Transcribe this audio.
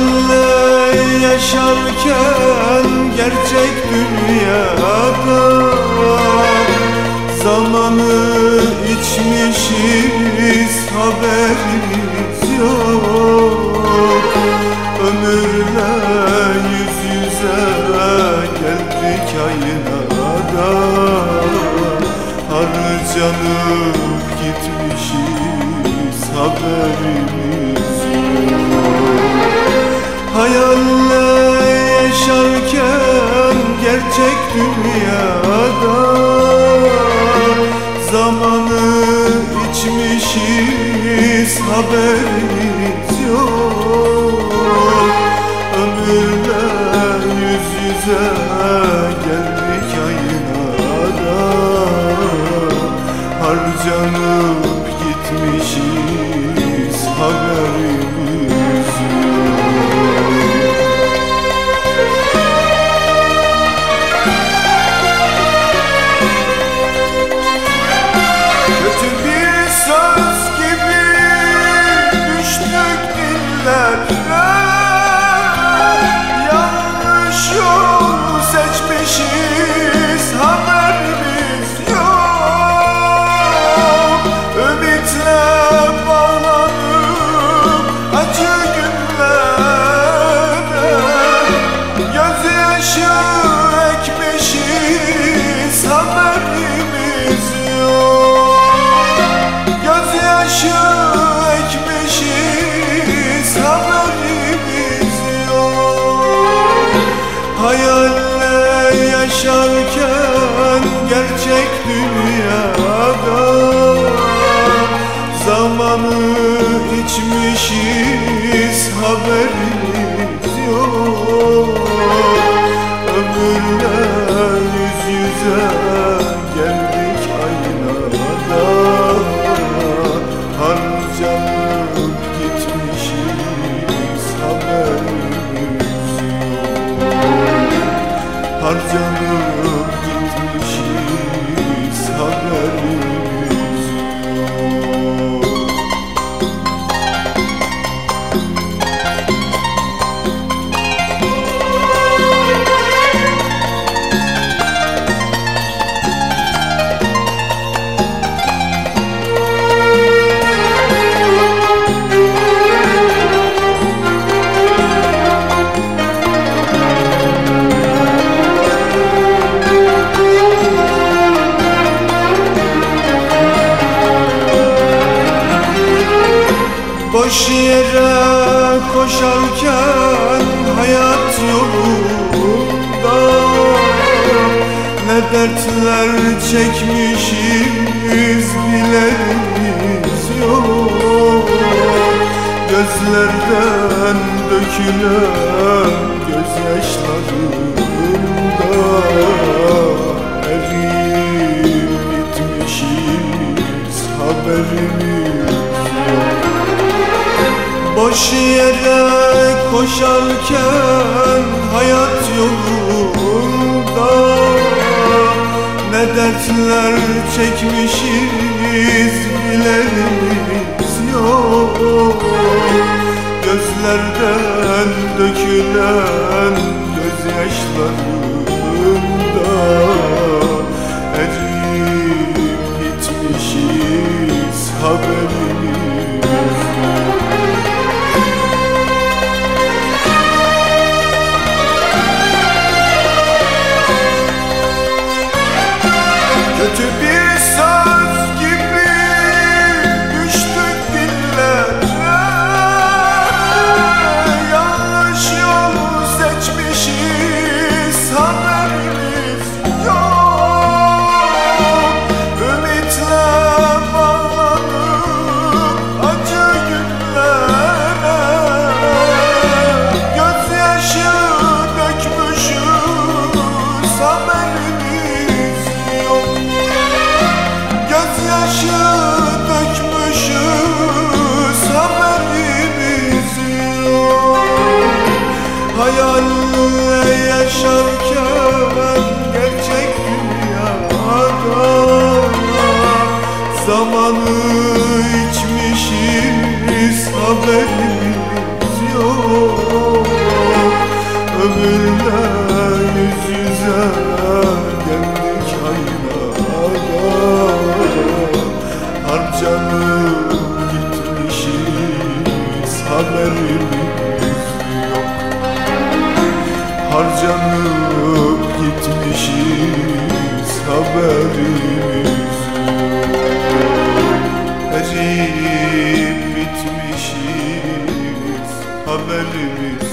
Senle yaşarken gerçek dünyada Zamanı içmişiz haber dünyada. Zamanı içmişiz haberimiz yok. Boş yere koşarken hayat yolunda Ne dertler çekmişiz bilemiz yok. Gözlerden dökülen gözyaşlarında Erim bitmişiz haberimiz Boş yere koşarken hayat yolunda Ne dertler çekmişiz bilenimiz yok. Gözlerden dökülen gözyaşlarında zamanı içmişiz haberimiz yok. Ömürle yüz yüze geldik aynada Harcanıp gitmişiz haberimiz yok. Harcanıp gitmişiz haberimiz haberimiz.